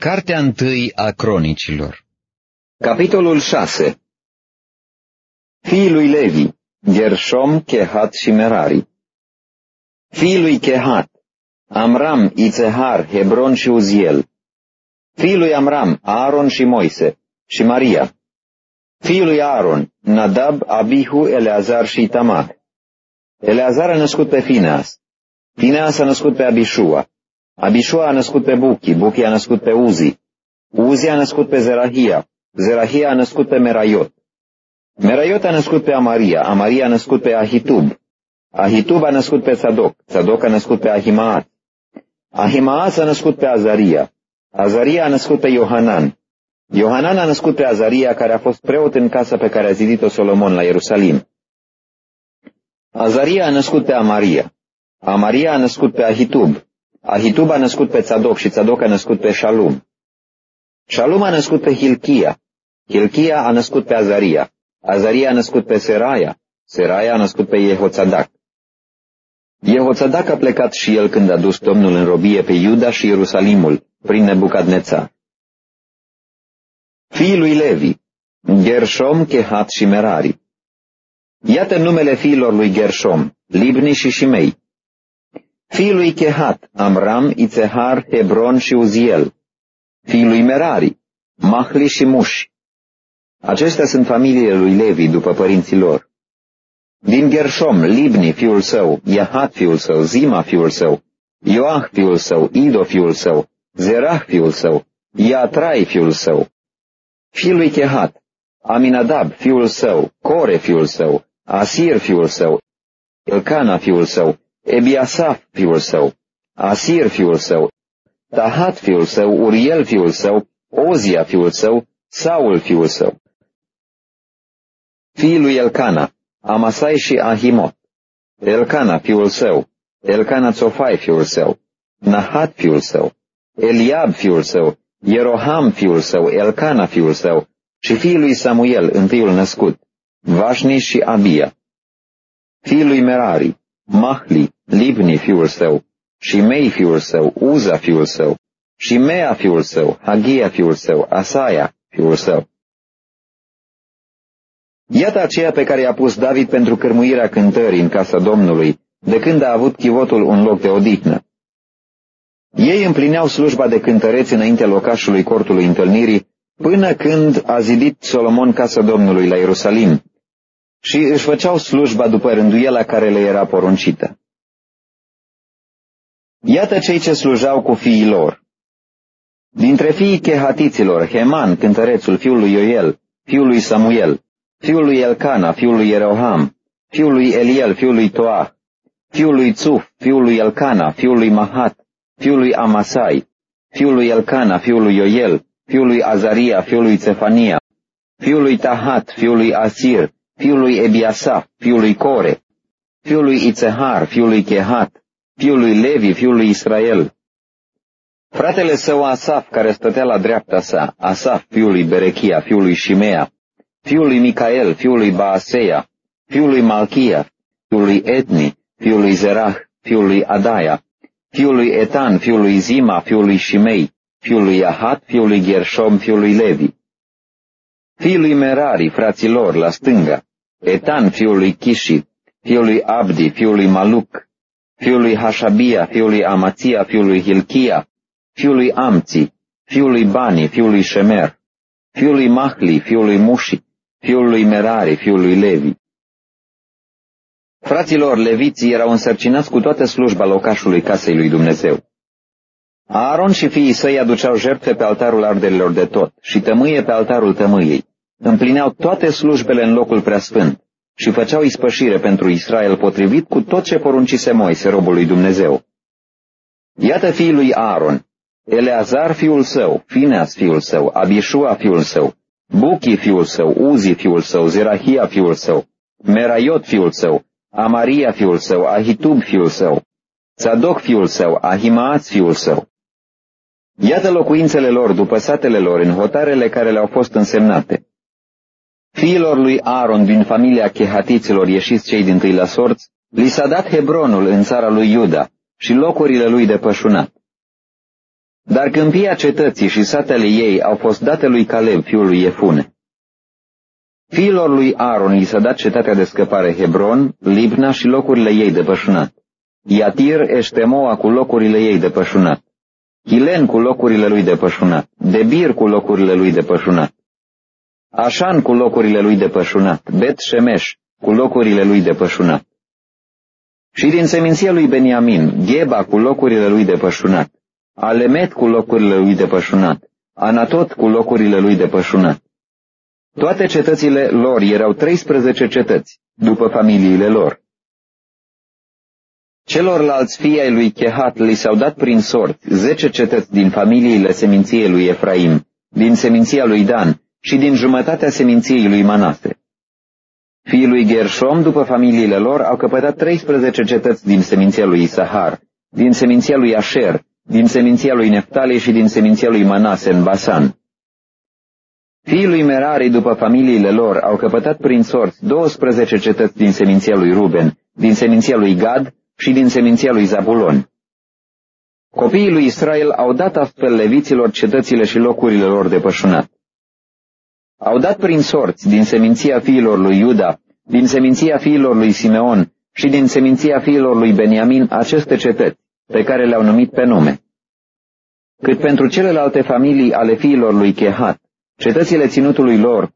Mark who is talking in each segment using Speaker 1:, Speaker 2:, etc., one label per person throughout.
Speaker 1: Cartea întâi a cronicilor.
Speaker 2: Capitolul 6 Fiii lui Levi, Gershom, Chehat și Merari. Fiii lui Chehat, Amram, Itzehar, Hebron și Uziel. Fiii lui Amram, Aaron și Moise și Maria. Fiii lui Aaron, Nadab, Abihu, Eleazar și Itamar. Eleazar a născut pe Fineas. Fineas a născut pe Abishua Abishua a născut pe Buchi, Buchi a născut pe Uzi, Uzi a născut pe Zerahia, Zerahia a născut pe Meraiot. Meraiot a născut pe Amaria, Amaria a născut pe Ahitub, Ahitub a născut pe Sadoc, Sadoc a născut pe Ahimaat, Ahimaat a născut pe Azaria, Azaria a născut pe Iohanan, Iohanan a născut pe Azaria, care a fost preot în casa pe care a zidit-o Solomon la Ierusalim. Azaria a născut pe Amaria, Amaria a născut pe Ahitub, Ahitub a născut pe Tzadok și Tzadok a născut pe Shalum. Shalum a născut pe Hilchia. Hilchia a născut pe Azaria. Azaria a născut pe Seraia. Seraia a născut pe Yehoțadac. Yehoțadac a plecat și el când a dus Domnul în robie pe Iuda și Ierusalimul, prin Nebucadnețar. Fiii lui Levi, Gershom, Chehat și Merari. Iată numele fiilor lui Gershom, Libni și Shimei. Fiii lui Chehat, Amram, Itzehar, Hebron și Uziel. Fiii lui Merari, Mahli și Muși. Acestea sunt familiile lui Levi după părinții lor. Din Gershom, Libni, fiul său, Iahat, fiul său, Zima, fiul său, Ioah, fiul său, Ido, fiul său, Zerah, fiul său, Iatrai, fiul său. Fiul lui Chehat, Aminadab, fiul său, Core, fiul său, Asir, fiul său, Elcana, fiul său, Ebiasaf, fiul său, Asir, fiul său, Tahat, fiul său, Uriel, fiul său, Ozia, fiul său, Saul, fiul său. Fiul lui Elcana, Amasai și Ahimot, Elcana, fiul său, Elcana Tsofai, fiul său, Nahat, fiul său, Eliab, fiul său, Ieroham, fiul său, Elcana, fiul său, și fiul lui Samuel, întâiul născut, Vașni și Abia. Fiul lui Merari, Mahli, Libni fiul său, și Mei fiul său, Uza fiul său, și Mea fiul său, Hagia fiul său, Asaia fiul său. Iată aceea pe care i-a pus David pentru cărmuirea cântării în casa Domnului, de când a avut chivotul un loc de odihnă. Ei împlineau slujba de cântăreți înainte locașului cortului întâlnirii, până când a zidit Solomon casa Domnului la Ierusalim, și își făceau slujba după rânduiela care le era poruncită. Iată cei ce slujau cu fiii lor. Dintre fiii chehatiților, Heman, cântărețul, fiul lui Ioel, fiul lui Samuel, fiul lui Elcana, fiul lui Eroham, fiul lui Eliel, fiul lui Toah, fiul lui Tsuf, fiul lui Elcana, fiul lui Mahat, fiul lui Amasai, fiul lui Elcana, fiul lui Ioel, fiul lui Azaria, fiul lui Cefania, fiul lui Tahat, fiul lui Asir, fiul lui Ebiasaf, fiul lui Core, fiul lui Itzehar, fiul lui Chehat, fiul lui Levi, fiul lui Israel. Fratele său Asaf, care stătea la dreapta sa, Asaf, fiul lui Berechia, fiul lui Shimea, fiul lui Micael, fiul lui Baaseia, fiul lui Malchia, fiul lui Etni, fiul lui Zerah, fiul lui Adaia, fiul lui Etan, fiul lui Zima, fiul lui Shimei, fiul lui Ahat, fiul lui Gershom, fiul lui Levi. Fiul lui Merari, fraților, la stânga, Etan, fiul lui Chishi, fiul lui Abdi, fiul lui Maluc, fiul lui Hashabia, fiul lui Amația, fiul lui Hilchia, fiul lui Amți, fiul lui Bani, fiul lui Shemer, fiul lui Mahli, fiul lui Mushi, fiul lui Merari, fiul lui Levi. Fraților leviții erau însărcinați cu toată slujba locașului casei lui Dumnezeu. Aaron și fiii săi aduceau jertfe pe altarul arderilor de tot și tămâie pe altarul tămâiei. Împlineau toate slujbele în locul preasfânt și făceau ispășire pentru Israel potrivit cu tot ce poruncise Moise, robul lui Dumnezeu. Iată fiii lui Aaron, Eleazar fiul său, Fineas fiul său, Abishua fiul său, Buchi fiul său, Uzi fiul său, Zerahia fiul său, Meraiot fiul său, Amaria fiul său, Ahitub fiul său, Sadoc fiul său, Ahimaat fiul său. Iată locuințele lor după satele lor în hotarele care le-au fost însemnate. Fiilor lui Aaron din familia chehatiților ieșiți cei din tâi la sorți, li s-a dat Hebronul în țara lui Iuda și locurile lui de pășunat. Dar câmpia cetății și satele ei au fost date lui Caleb, fiul lui Efune. Fiilor lui Aaron i s-a dat cetatea de scăpare Hebron, Libna și locurile ei de pășunat. Iatir, Eștemoa cu locurile ei de pășunat. Hilen cu locurile lui de pășunat. Debir cu locurile lui de pășunat. Așan cu locurile lui de pășunat. Bet Shemesh cu locurile lui de pășunat. Și din seminția lui Beniamin, Gheba cu locurile lui de pășunat. Alemet cu locurile lui de pășunat. Anatot cu locurile lui de pășunat. Toate cetățile lor erau 13 cetăți, după familiile lor. Celorlalți fii ai lui Chehat li s-au dat prin sort zece cetăți din familiile seminției lui Efraim, din seminția lui Dan și din jumătatea seminției lui Manase. Fiii lui Gershom, după familiile lor, au căpătat 13 cetăți din seminția lui Isahar, din seminția lui Asher, din seminția lui Neftali și din seminția lui Manase în Basan. Fiii lui Merari, după familiile lor, au căpătat prin sorți 12 cetăți din seminția lui Ruben, din seminția lui Gad și din seminția lui Zabulon. Copiii lui Israel au dat astfel leviților cetățile și locurile lor de pășunat. Au dat prin sorți din seminția fiilor lui Iuda, din seminția fiilor lui Simeon și din seminția fiilor lui Beniamin aceste cetăți, pe care le-au numit pe nume. Cât pentru celelalte familii ale fiilor lui Chehat, cetățile ținutului lor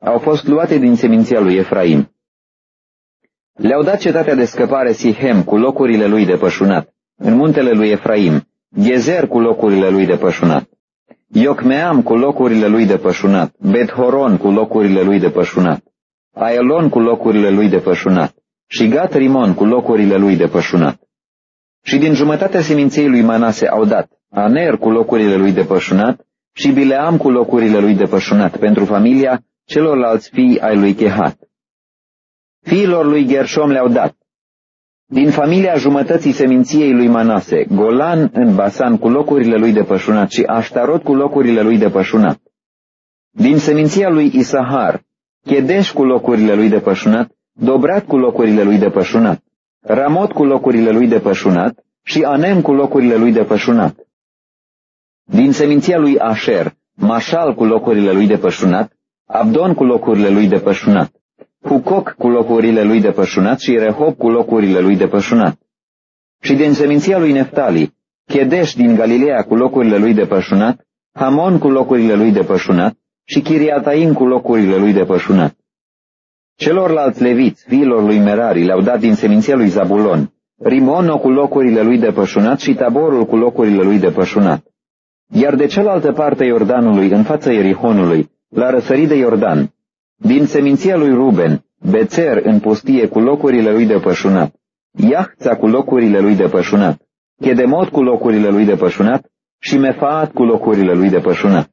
Speaker 2: au fost luate din seminția lui Efraim. Le-au dat cetatea de scăpare Sihem cu locurile lui de pășunat, în muntele lui Efraim, Gezer cu locurile lui de pășunat, Iocmeam cu locurile lui de pășunat, Bet-Horon cu locurile lui de pășunat, Aelon cu locurile lui de pășunat și Gat-Rimon cu locurile lui de pășunat. Și din jumătatea seminției lui Manase au dat Aner cu locurile lui de pășunat și Bileam cu locurile lui de pășunat pentru familia celorlalți fii ai lui Chehat. Fiilor lui Gershom le-au dat. Din familia jumătății seminției lui Manase, Golan în Basan cu locurile lui de pășunat și Aștarot cu locurile lui de pășunat. Din seminția lui Isahar, Chedeș cu locurile lui de pășunat, Dobrat cu locurile lui de pășunat, Ramot cu locurile lui de pășunat și Anem cu locurile lui de pășunat. Din seminția lui Asher, Mașal cu locurile lui de pășunat, Abdon cu locurile lui de pășunat, Hucoc cu locurile lui de pășunat și Rehob cu locurile lui de pășunat. Și din seminția lui Neftali, Chedeș din Galileea cu locurile lui de pășunat, Hamon cu locurile lui de pășunat și Chiriataim cu locurile lui de pășunat. Celorlalți leviți, fiilor lui Merari, le-au dat din seminția lui Zabulon, Rimono cu locurile lui de pășunat și Taborul cu locurile lui de pășunat. Iar de cealaltă parte Iordanului, în fața Erihonului, la răsărit de Iordan, din seminția lui Ruben, Bețer în pustie cu locurile lui de pășunat, Iahța cu locurile lui de pășunat, Chedemot cu locurile lui de pășunat și Mefaat cu locurile lui de pășunat.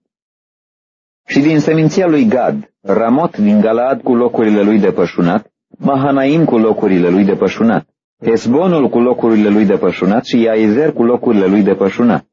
Speaker 2: Și din seminția lui Gad, Ramot din Galaad cu locurile lui de pășunat, Mahanaim cu locurile lui de pășunat, Hesbonul cu locurile lui de pășunat și Iaizer cu locurile lui de pășunat.